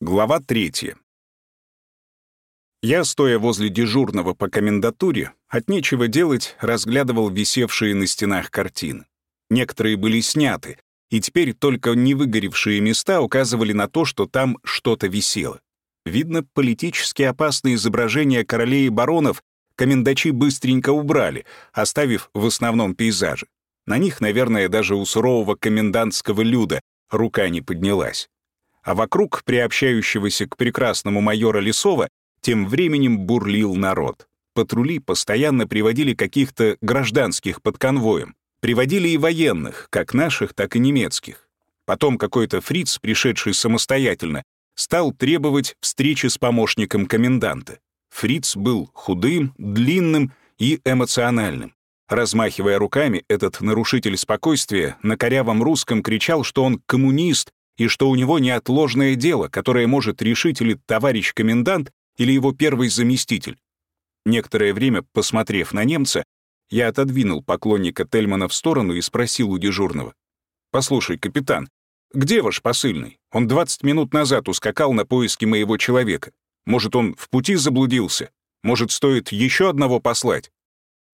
Глава третья. Я, стоя возле дежурного по комендатуре, от нечего делать разглядывал висевшие на стенах картины. Некоторые были сняты, и теперь только невыгоревшие места указывали на то, что там что-то висело. Видно, политически опасные изображения королей и баронов комендачи быстренько убрали, оставив в основном пейзажи. На них, наверное, даже у сурового комендантского люда рука не поднялась а вокруг приобщающегося к прекрасному майора Лесова тем временем бурлил народ. Патрули постоянно приводили каких-то гражданских под конвоем. Приводили и военных, как наших, так и немецких. Потом какой-то фриц, пришедший самостоятельно, стал требовать встречи с помощником коменданта. Фриц был худым, длинным и эмоциональным. Размахивая руками, этот нарушитель спокойствия на корявом русском кричал, что он коммунист и что у него неотложное дело, которое может решить или товарищ комендант, или его первый заместитель. Некоторое время, посмотрев на немца, я отодвинул поклонника Тельмана в сторону и спросил у дежурного. «Послушай, капитан, где ваш посыльный? Он 20 минут назад ускакал на поиски моего человека. Может, он в пути заблудился? Может, стоит еще одного послать?»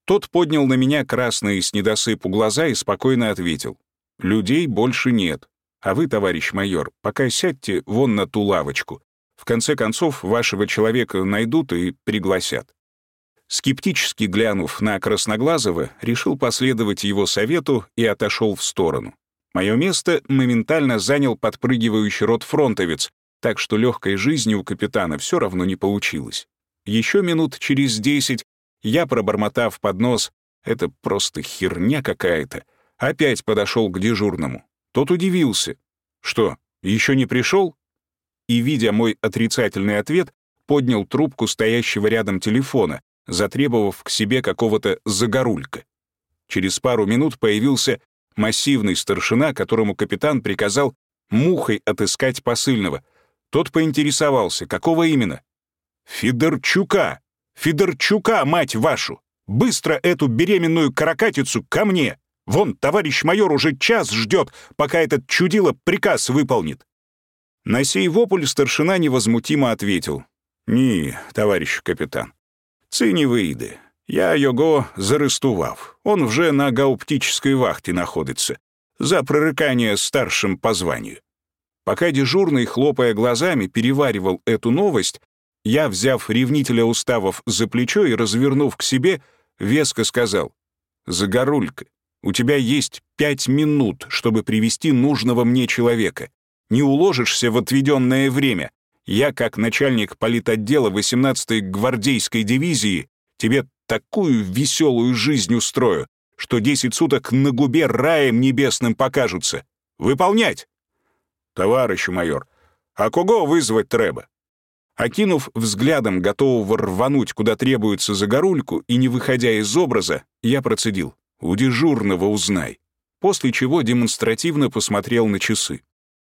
Тот поднял на меня красные с недосыпу глаза и спокойно ответил. «Людей больше нет. А вы, товарищ майор, пока сядьте вон на ту лавочку. В конце концов, вашего человека найдут и пригласят». Скептически глянув на Красноглазого, решил последовать его совету и отошел в сторону. Мое место моментально занял подпрыгивающий рот-фронтовец, так что легкой жизни у капитана все равно не получилось. Еще минут через десять я, пробормотав под нос, это просто херня какая-то, опять подошел к дежурному. Тот удивился. «Что, еще не пришел?» И, видя мой отрицательный ответ, поднял трубку стоящего рядом телефона, затребовав к себе какого-то загорулька. Через пару минут появился массивный старшина, которому капитан приказал мухой отыскать посыльного. Тот поинтересовался, какого именно? «Федорчука! Федорчука, мать вашу! Быстро эту беременную каракатицу ко мне!» Вон, товарищ майор уже час ждет, пока этот чудило приказ выполнит». На сей вопль старшина невозмутимо ответил. «Ні, товарищ капитан, це не вийде. Я його зарестував. Он вже на гауптической вахте находится. За прорыкание старшим по званию». Пока дежурный, хлопая глазами, переваривал эту новость, я, взяв ревнителя уставов за плечо и развернув к себе, веско сказал «Загорулька, у тебя есть пять минут, чтобы привести нужного мне человека. Не уложишься в отведенное время. Я, как начальник политотдела 18-й гвардейской дивизии, тебе такую веселую жизнь устрою, что 10 суток на губе раем небесным покажутся. Выполнять! Товарищ майор, а кого вызвать треба? Окинув взглядом готового рвануть, куда требуется загорульку, и не выходя из образа, я процедил. У дежурного узнай. После чего демонстративно посмотрел на часы.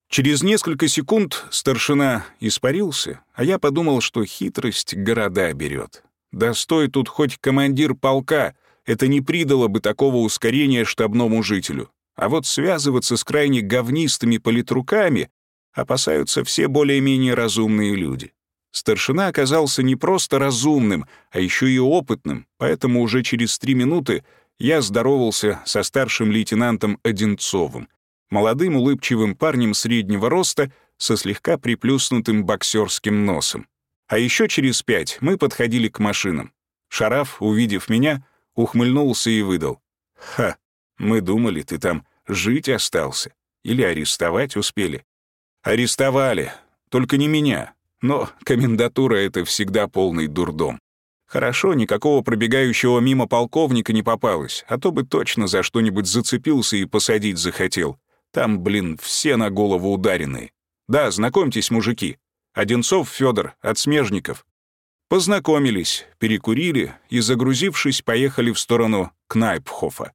Через несколько секунд старшина испарился, а я подумал, что хитрость города берет. Да стой тут хоть командир полка, это не придало бы такого ускорения штабному жителю. А вот связываться с крайне говнистыми политруками опасаются все более-менее разумные люди. Старшина оказался не просто разумным, а еще и опытным, поэтому уже через три минуты я здоровался со старшим лейтенантом Одинцовым, молодым улыбчивым парнем среднего роста со слегка приплюснутым боксерским носом. А еще через пять мы подходили к машинам. Шараф, увидев меня, ухмыльнулся и выдал. «Ха, мы думали, ты там жить остался. Или арестовать успели». «Арестовали. Только не меня. Но комендатура — это всегда полный дурдом. Хорошо, никакого пробегающего мимо полковника не попалось, а то бы точно за что-нибудь зацепился и посадить захотел. Там, блин, все на голову ударенные. Да, знакомьтесь, мужики. Одинцов Федор от Смежников. Познакомились, перекурили и, загрузившись, поехали в сторону Кнайпхофа.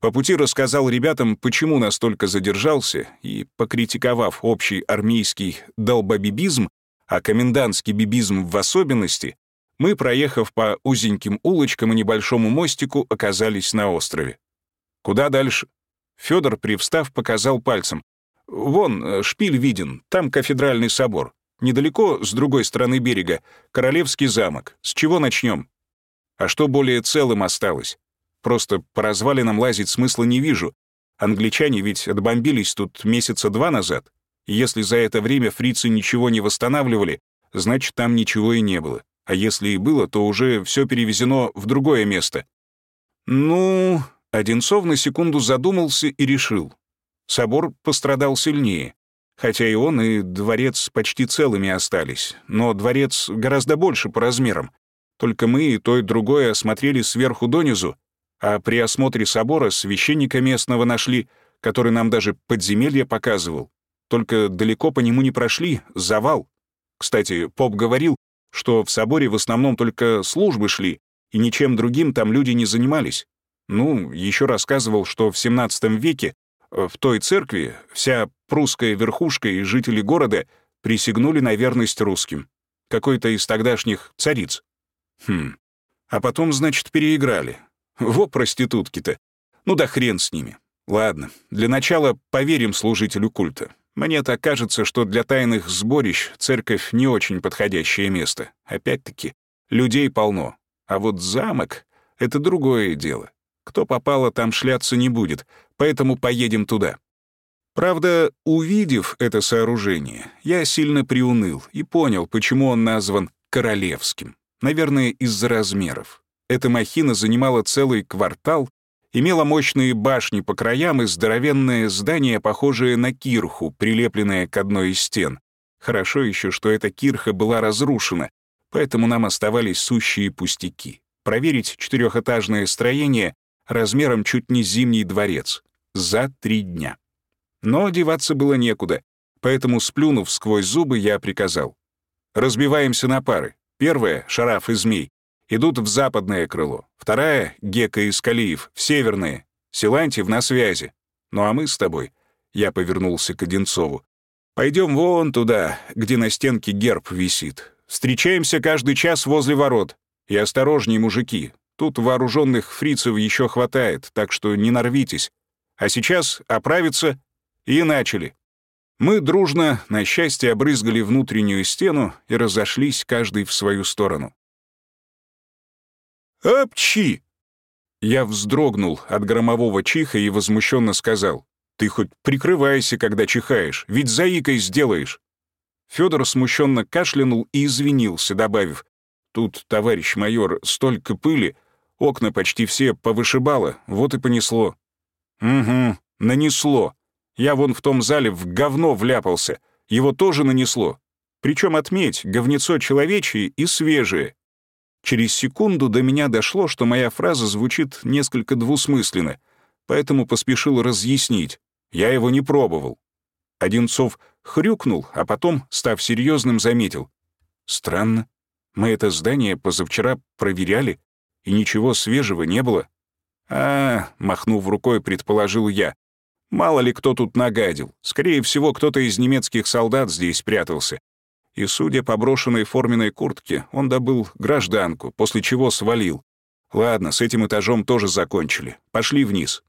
По пути рассказал ребятам, почему настолько задержался, и, покритиковав общий армейский долбобибизм, а комендантский бибизм в особенности, мы, проехав по узеньким улочкам и небольшому мостику, оказались на острове. Куда дальше? Федор, привстав, показал пальцем. «Вон, э, шпиль виден, там кафедральный собор. Недалеко, с другой стороны берега, Королевский замок. С чего начнем? А что более целым осталось? Просто по развалинам лазить смысла не вижу. Англичане ведь отбомбились тут месяца два назад. Если за это время фрицы ничего не восстанавливали, значит, там ничего и не было. А если и было, то уже все перевезено в другое место. Ну, Одинцов на секунду задумался и решил. Собор пострадал сильнее. Хотя и он, и дворец почти целыми остались. Но дворец гораздо больше по размерам. Только мы и то, и другое осмотрели сверху донизу, а при осмотре собора священника местного нашли, который нам даже подземелье показывал. Только далеко по нему не прошли, завал. Кстати, поп говорил, что в соборе в основном только службы шли, и ничем другим там люди не занимались. Ну, еще рассказывал, что в 17 веке э, в той церкви вся прусская верхушка и жители города присягнули на верность русским. Какой-то из тогдашних цариц. Хм. А потом, значит, переиграли. Во проститутки-то. Ну да хрен с ними. Ладно, для начала поверим служителю культа. Мне так кажется, что для тайных сборищ церковь не очень подходящее место. Опять-таки, людей полно. А вот замок — это другое дело. Кто попало, там шляться не будет, поэтому поедем туда. Правда, увидев это сооружение, я сильно приуныл и понял, почему он назван королевским. Наверное, из-за размеров. Эта махина занимала целый квартал, имела мощные башни по краям и здоровенное здание, похожее на кирху, прилепленное к одной из стен. Хорошо еще, что эта кирха была разрушена, поэтому нам оставались сущие пустяки. Проверить четырехэтажное строение размером чуть не зимний дворец, за три дня. Но одеваться было некуда, поэтому, сплюнув сквозь зубы, я приказал. «Разбиваемся на пары. Первая — Шараф и Змей. Идут в западное крыло. Вторая — Гека и Скалиев, в северное. Силантьев на связи. Ну а мы с тобой...» Я повернулся к Одинцову. «Пойдем вон туда, где на стенке герб висит. Встречаемся каждый час возле ворот. И осторожней, мужики, Тут вооруженных фрицев еще хватает, так что не нарвитесь. А сейчас оправиться и начали. Мы дружно, на счастье, обрызгали внутреннюю стену и разошлись каждый в свою сторону. «Апчи!» Я вздрогнул от громового чиха и возмущенно сказал, «Ты хоть прикрывайся, когда чихаешь, ведь заикой сделаешь». Федор смущенно кашлянул и извинился, добавив, «Тут, товарищ майор, столько пыли, Окна почти все повышибало, вот и понесло. Угу, нанесло. Я вон в том зале в говно вляпался. Его тоже нанесло. Причем отметь, говнецо человечье и свежее. Через секунду до меня дошло, что моя фраза звучит несколько двусмысленно, поэтому поспешил разъяснить. Я его не пробовал. Одинцов хрюкнул, а потом, став серьезным, заметил. «Странно. Мы это здание позавчера проверяли и ничего свежего не было. А, махнув рукой, предположил я. Мало ли кто тут нагадил. Скорее всего, кто-то из немецких солдат здесь прятался. И, судя по брошенной форменной куртке, он добыл гражданку, после чего свалил. Ладно, с этим этажом тоже закончили. Пошли вниз.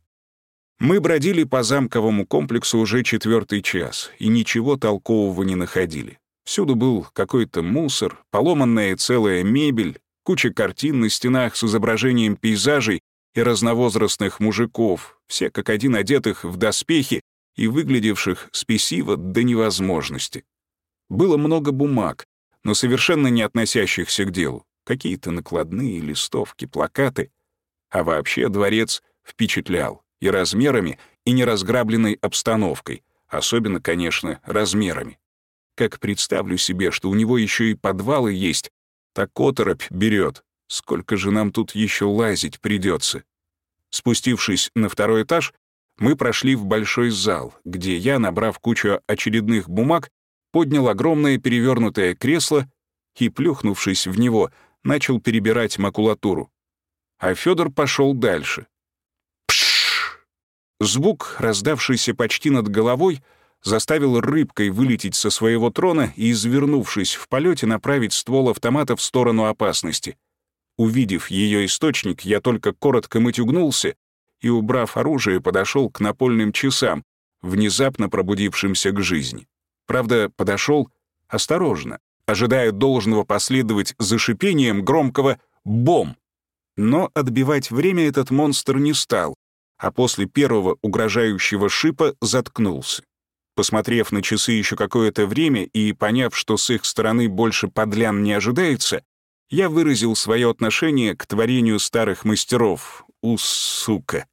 Мы бродили по замковому комплексу уже четвертый час и ничего толкового не находили. Всюду был какой-то мусор, поломанная целая мебель, куча картин на стенах с изображением пейзажей и разновозрастных мужиков, все как один одетых в доспехи и выглядевших спесиво до невозможности. Было много бумаг, но совершенно не относящихся к делу. Какие-то накладные листовки, плакаты. А вообще дворец впечатлял и размерами, и неразграбленной обстановкой, особенно, конечно, размерами. Как представлю себе, что у него еще и подвалы есть, так оторопь берет. Сколько же нам тут еще лазить придется? Спустившись на второй этаж, мы прошли в большой зал, где я, набрав кучу очередных бумаг, поднял огромное перевернутое кресло и, плюхнувшись в него, начал перебирать макулатуру. А Федор пошел дальше. Пш! Звук, раздавшийся почти над головой, заставил рыбкой вылететь со своего трона и, извернувшись в полете, направить ствол автомата в сторону опасности. Увидев ее источник, я только коротко мытюгнулся и, убрав оружие, подошел к напольным часам, внезапно пробудившимся к жизни. Правда, подошел осторожно, ожидая должного последовать за шипением громкого «бом». Но отбивать время этот монстр не стал, а после первого угрожающего шипа заткнулся. Посмотрев на часы еще какое-то время и поняв, что с их стороны больше подлян не ожидается, я выразил свое отношение к творению старых мастеров. У сука.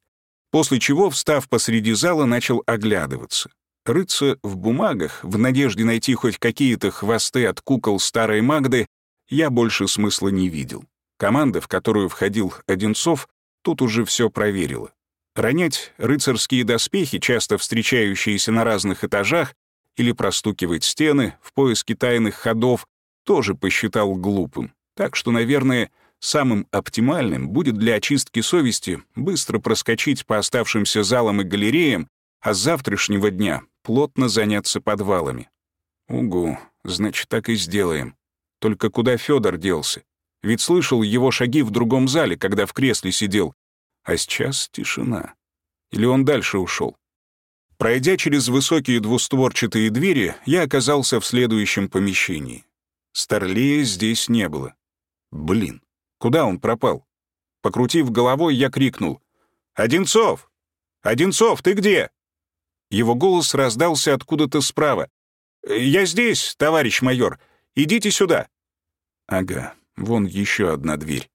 После чего, встав посреди зала, начал оглядываться. Рыться в бумагах, в надежде найти хоть какие-то хвосты от кукол старой Магды, я больше смысла не видел. Команда, в которую входил Одинцов, тут уже все проверила. Ронять рыцарские доспехи, часто встречающиеся на разных этажах, или простукивать стены в поиске тайных ходов, тоже посчитал глупым. Так что, наверное, самым оптимальным будет для очистки совести быстро проскочить по оставшимся залам и галереям, а с завтрашнего дня плотно заняться подвалами. Угу, значит, так и сделаем. Только куда Федор делся? Ведь слышал его шаги в другом зале, когда в кресле сидел, а сейчас тишина. Или он дальше ушел? Пройдя через высокие двустворчатые двери, я оказался в следующем помещении. Старлея здесь не было. Блин, куда он пропал? Покрутив головой, я крикнул. «Одинцов! Одинцов, ты где?» Его голос раздался откуда-то справа. «Я здесь, товарищ майор. Идите сюда». Ага, вон еще одна дверь.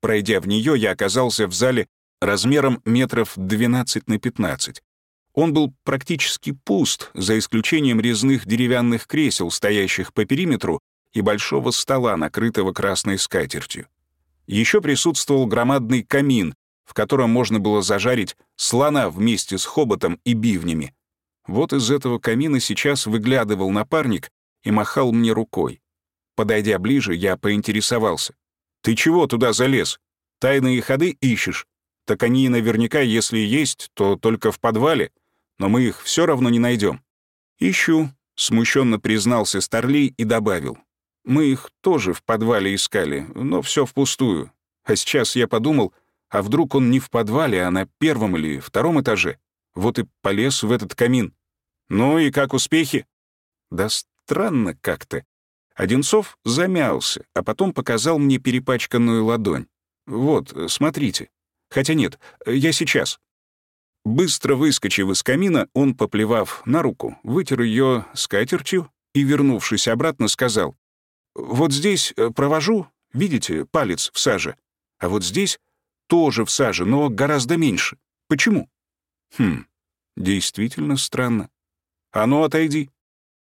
Пройдя в нее, я оказался в зале размером метров 12 на 15. Он был практически пуст, за исключением резных деревянных кресел, стоящих по периметру, и большого стола, накрытого красной скатертью. Еще присутствовал громадный камин, в котором можно было зажарить слона вместе с хоботом и бивнями. Вот из этого камина сейчас выглядывал напарник и махал мне рукой. Подойдя ближе, я поинтересовался. «Ты чего туда залез? Тайные ходы ищешь?» так они наверняка, если есть, то только в подвале, но мы их все равно не найдем. «Ищу», — смущенно признался Старлей и добавил. «Мы их тоже в подвале искали, но все впустую. А сейчас я подумал, а вдруг он не в подвале, а на первом или втором этаже? Вот и полез в этот камин. Ну и как успехи?» «Да странно как-то». Одинцов замялся, а потом показал мне перепачканную ладонь. «Вот, смотрите». Хотя нет, я сейчас». Быстро выскочив из камина, он, поплевав на руку, вытер ее скатертью и, вернувшись обратно, сказал, «Вот здесь э, провожу, видите, палец в саже, а вот здесь тоже в саже, но гораздо меньше. Почему?» «Хм, действительно странно. А ну, отойди».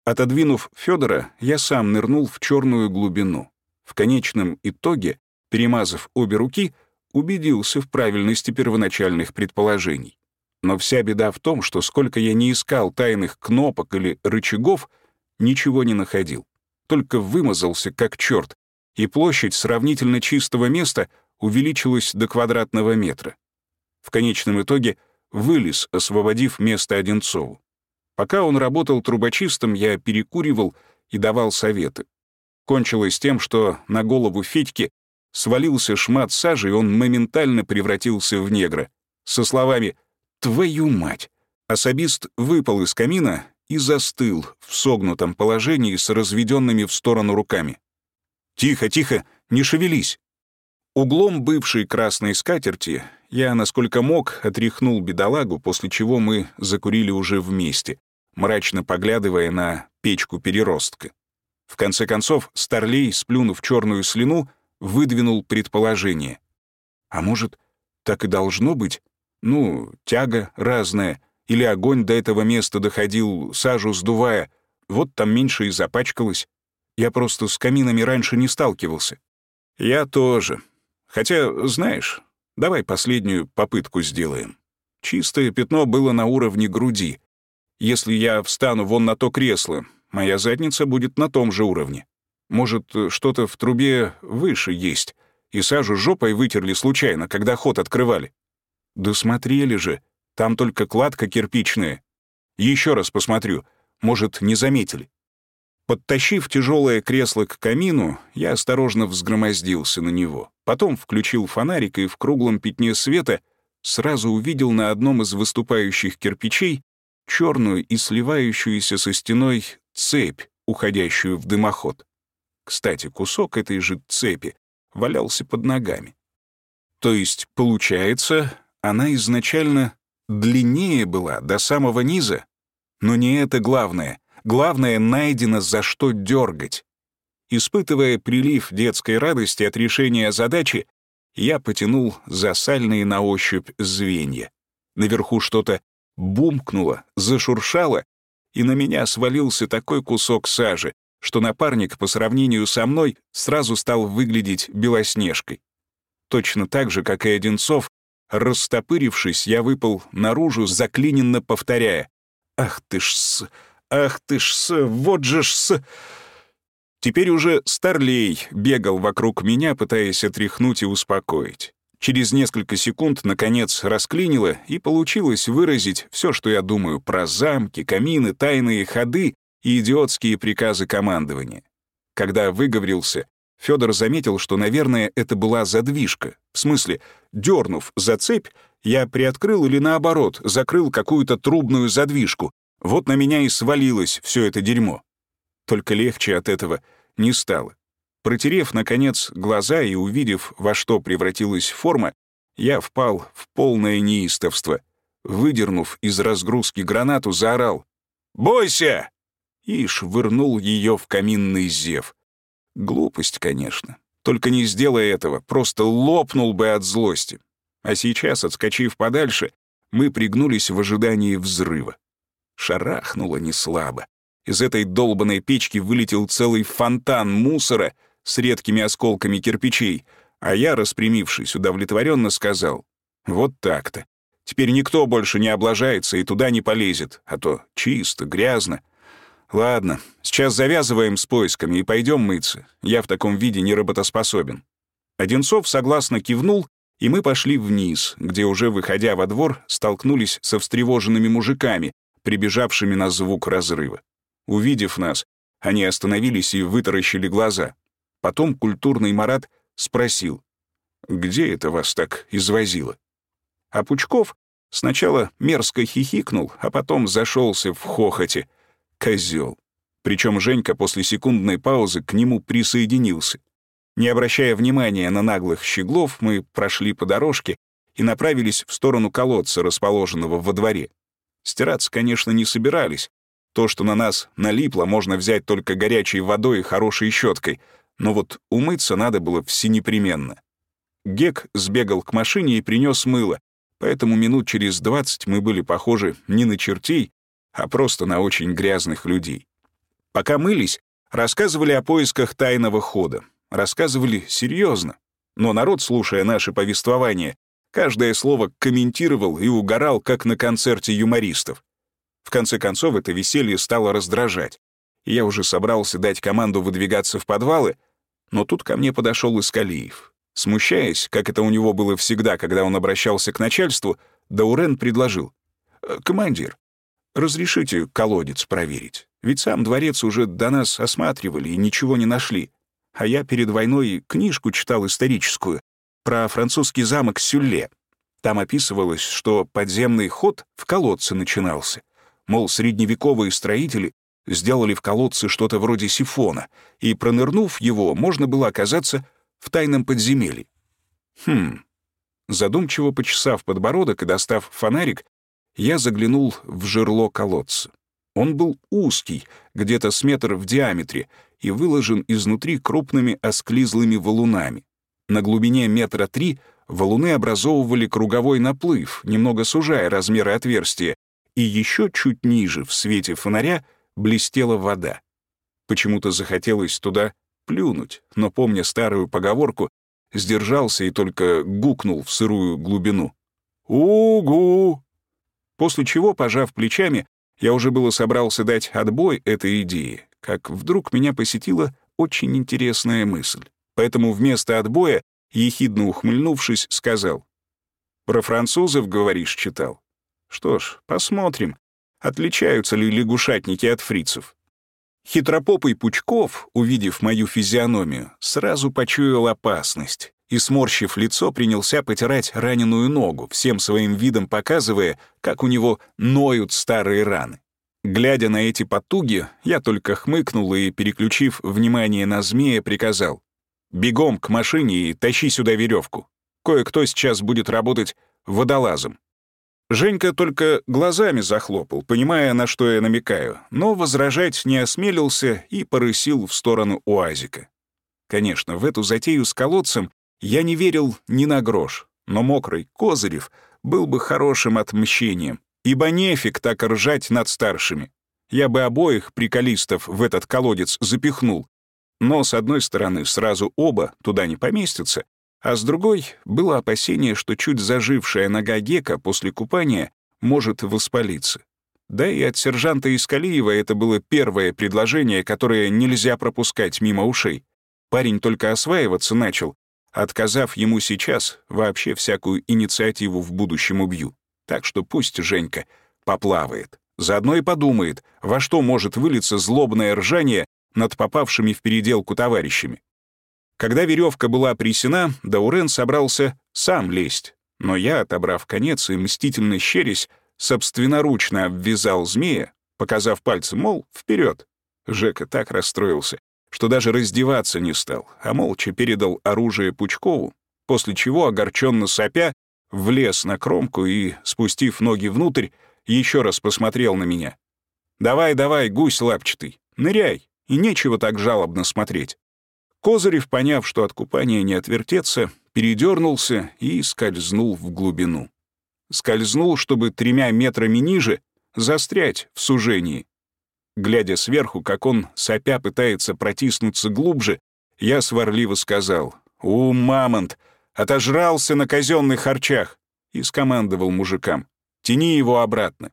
Отодвинув Федора, я сам нырнул в черную глубину. В конечном итоге, перемазав обе руки, убедился в правильности первоначальных предположений. Но вся беда в том, что сколько я не искал тайных кнопок или рычагов, ничего не находил. Только вымазался как черт, и площадь сравнительно чистого места увеличилась до квадратного метра. В конечном итоге вылез, освободив место Одинцову. Пока он работал трубочистом, я перекуривал и давал советы. Кончилось тем, что на голову Федьки свалился шмат сажи, и он моментально превратился в негра. Со словами «Твою мать!» особист выпал из камина и застыл в согнутом положении с разведенными в сторону руками. «Тихо, тихо, не шевелись!» Углом бывшей красной скатерти я, насколько мог, отряхнул бедолагу, после чего мы закурили уже вместе, мрачно поглядывая на печку переростка. В конце концов, Старлей, сплюнув черную слюну, выдвинул предположение. А может, так и должно быть? Ну, тяга разная, или огонь до этого места доходил, сажу сдувая, вот там меньше и запачкалось. Я просто с каминами раньше не сталкивался. Я тоже. Хотя, знаешь, давай последнюю попытку сделаем. Чистое пятно было на уровне груди. Если я встану вон на то кресло, моя задница будет на том же уровне. Может, что-то в трубе выше есть, и сажу жопой вытерли случайно, когда ход открывали. Да смотрели же, там только кладка кирпичная. Еще раз посмотрю, может, не заметили. Подтащив тяжелое кресло к камину, я осторожно взгромоздился на него. Потом включил фонарик и в круглом пятне света сразу увидел на одном из выступающих кирпичей черную и сливающуюся со стеной цепь, уходящую в дымоход. Кстати, кусок этой же цепи валялся под ногами. То есть, получается, она изначально длиннее была до самого низа? Но не это главное. Главное, найдено за что дергать. Испытывая прилив детской радости от решения задачи, я потянул за сальные на ощупь звенья. Наверху что-то бумкнуло, зашуршало, и на меня свалился такой кусок сажи, что напарник по сравнению со мной сразу стал выглядеть белоснежкой. Точно так же, как и Одинцов, растопырившись, я выпал наружу, заклиненно повторяя «Ах ты ж с! Ах ты ж с! Вот же ж с!» Теперь уже Старлей бегал вокруг меня, пытаясь отряхнуть и успокоить. Через несколько секунд, наконец, расклинило, и получилось выразить все, что я думаю про замки, камины, тайные ходы и идиотские приказы командования. Когда выговорился, Федор заметил, что, наверное, это была задвижка. В смысле, дернув за цепь, я приоткрыл или наоборот, закрыл какую-то трубную задвижку. Вот на меня и свалилось все это дерьмо. Только легче от этого не стало. Протерев, наконец, глаза и увидев, во что превратилась форма, я впал в полное неистовство. Выдернув из разгрузки гранату, заорал «Бойся!» и швырнул ее в каминный зев. Глупость, конечно. Только не сделая этого, просто лопнул бы от злости. А сейчас, отскочив подальше, мы пригнулись в ожидании взрыва. Шарахнуло неслабо. Из этой долбанной печки вылетел целый фонтан мусора с редкими осколками кирпичей, а я, распрямившись, удовлетворенно сказал, «Вот так-то. Теперь никто больше не облажается и туда не полезет, а то чисто, грязно. Ладно, сейчас завязываем с поисками и пойдем мыться. Я в таком виде не работоспособен». Одинцов согласно кивнул, и мы пошли вниз, где уже, выходя во двор, столкнулись со встревоженными мужиками, прибежавшими на звук разрыва. Увидев нас, они остановились и вытаращили глаза. Потом культурный Марат спросил, «Где это вас так извозило?» А Пучков сначала мерзко хихикнул, а потом зашелся в хохоте. Козел. Причем Женька после секундной паузы к нему присоединился. Не обращая внимания на наглых щеглов, мы прошли по дорожке и направились в сторону колодца, расположенного во дворе. Стираться, конечно, не собирались, то, что на нас налипло, можно взять только горячей водой и хорошей щеткой, но вот умыться надо было всенепременно. Гек сбегал к машине и принес мыло, поэтому минут через двадцать мы были похожи не на чертей, а просто на очень грязных людей. Пока мылись, рассказывали о поисках тайного хода. Рассказывали серьезно, но народ, слушая наше повествование, каждое слово комментировал и угорал, как на концерте юмористов. В конце концов, это веселье стало раздражать. Я уже собрался дать команду выдвигаться в подвалы, но тут ко мне подошел Искалиев. Смущаясь, как это у него было всегда, когда он обращался к начальству, Даурен предложил. «Э, «Командир, разрешите колодец проверить? Ведь сам дворец уже до нас осматривали и ничего не нашли. А я перед войной книжку читал историческую про французский замок Сюлле. Там описывалось, что подземный ход в колодце начинался. Мол, средневековые строители сделали в колодце что-то вроде сифона, и, пронырнув его, можно было оказаться в тайном подземелье. Хм. Задумчиво почесав подбородок и достав фонарик, я заглянул в жерло колодца. Он был узкий, где-то с метр в диаметре, и выложен изнутри крупными осклизлыми валунами. На глубине метра три валуны образовывали круговой наплыв, немного сужая размеры отверстия, и еще чуть ниже, в свете фонаря, блестела вода. Почему-то захотелось туда плюнуть, но, помня старую поговорку, сдержался и только гукнул в сырую глубину. «Угу!» После чего, пожав плечами, я уже было собрался дать отбой этой идее, как вдруг меня посетила очень интересная мысль. Поэтому вместо отбоя, ехидно ухмыльнувшись, сказал. «Про французов, говоришь, читал? Что ж, посмотрим, отличаются ли лягушатники от фрицев. Хитропопый Пучков, увидев мою физиономию, сразу почуял опасность и, сморщив лицо, принялся потирать раненую ногу, всем своим видом показывая, как у него ноют старые раны. Глядя на эти потуги, я только хмыкнул и, переключив внимание на змея, приказал. «Бегом к машине и тащи сюда веревку. Кое-кто сейчас будет работать водолазом». Женька только глазами захлопал, понимая, на что я намекаю, но возражать не осмелился и порысил в сторону УАЗика. Конечно, в эту затею с колодцем я не верил ни на грош, но мокрый Козырев был бы хорошим отмщением, ибо нефиг так ржать над старшими. Я бы обоих приколистов в этот колодец запихнул. Но, с одной стороны, сразу оба туда не поместятся, а с другой было опасение, что чуть зажившая нога Гека после купания может воспалиться. Да и от сержанта Искалиева это было первое предложение, которое нельзя пропускать мимо ушей. Парень только осваиваться начал, отказав ему сейчас, вообще всякую инициативу в будущем убью. Так что пусть Женька поплавает. Заодно и подумает, во что может вылиться злобное ржание над попавшими в переделку товарищами. Когда веревка была присена, Даурен собрался сам лезть. Но я, отобрав конец и мстительно щерясь, собственноручно обвязал змея, показав пальцем, мол, вперед. Жека так расстроился, что даже раздеваться не стал, а молча передал оружие Пучкову, после чего, огорченно сопя, влез на кромку и, спустив ноги внутрь, еще раз посмотрел на меня. «Давай, давай, гусь лапчатый, ныряй, и нечего так жалобно смотреть». Козырев, поняв, что от купания не отвертеться, передернулся и скользнул в глубину. Скользнул, чтобы тремя метрами ниже застрять в сужении. Глядя сверху, как он, сопя, пытается протиснуться глубже, я сварливо сказал «У, мамонт, отожрался на казенных харчах!» и скомандовал мужикам «Тяни его обратно».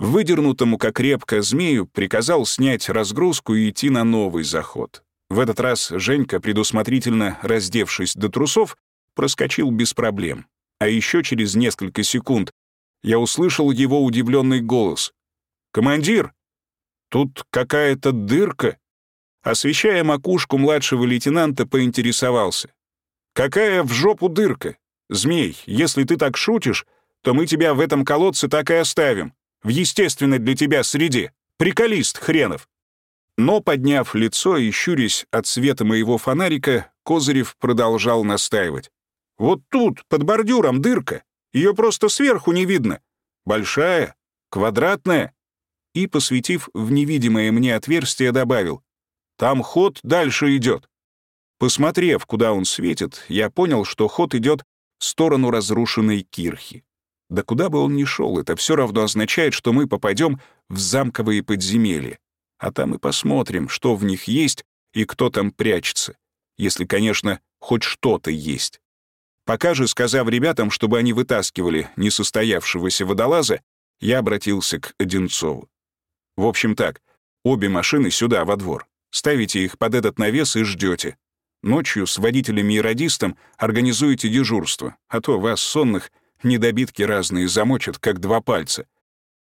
Выдернутому, как крепко, змею приказал снять разгрузку и идти на новый заход. В этот раз Женька, предусмотрительно раздевшись до трусов, проскочил без проблем. А еще через несколько секунд я услышал его удивленный голос. «Командир, тут какая-то дырка?» Освещая макушку младшего лейтенанта, поинтересовался. «Какая в жопу дырка? Змей, если ты так шутишь, то мы тебя в этом колодце так и оставим. В естественной для тебя среде. Приколист хренов». Но, подняв лицо и щурясь от света моего фонарика, Козырев продолжал настаивать. «Вот тут, под бордюром, дырка. Ее просто сверху не видно. Большая, квадратная». И, посветив в невидимое мне отверстие, добавил. «Там ход дальше идет». Посмотрев, куда он светит, я понял, что ход идет в сторону разрушенной кирхи. Да куда бы он ни шел, это все равно означает, что мы попадем в замковые подземелья а там и посмотрим, что в них есть и кто там прячется, если, конечно, хоть что-то есть. Пока же, сказав ребятам, чтобы они вытаскивали несостоявшегося водолаза, я обратился к Одинцову. В общем так, обе машины сюда, во двор. Ставите их под этот навес и ждете. Ночью с водителями и радистом организуете дежурство, а то вас, сонных, недобитки разные замочат, как два пальца.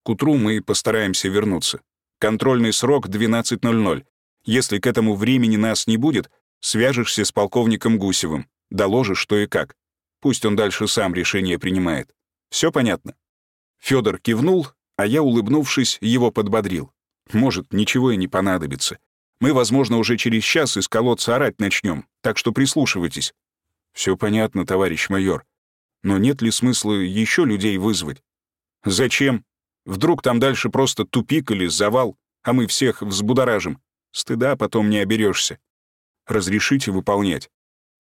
К утру мы постараемся вернуться. Контрольный срок 12.00. Если к этому времени нас не будет, свяжешься с полковником Гусевым, доложишь, что и как. Пусть он дальше сам решение принимает. Все понятно?» Федор кивнул, а я, улыбнувшись, его подбодрил. «Может, ничего и не понадобится. Мы, возможно, уже через час из колодца орать начнем, так что прислушивайтесь». Все понятно, товарищ майор. Но нет ли смысла еще людей вызвать? Зачем? Вдруг там дальше просто тупик или завал, а мы всех взбудоражим. Стыда потом не оберешься. Разрешите выполнять.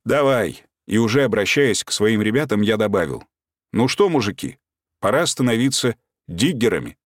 Давай. И уже обращаясь к своим ребятам, я добавил. Ну что, мужики, пора становиться диггерами.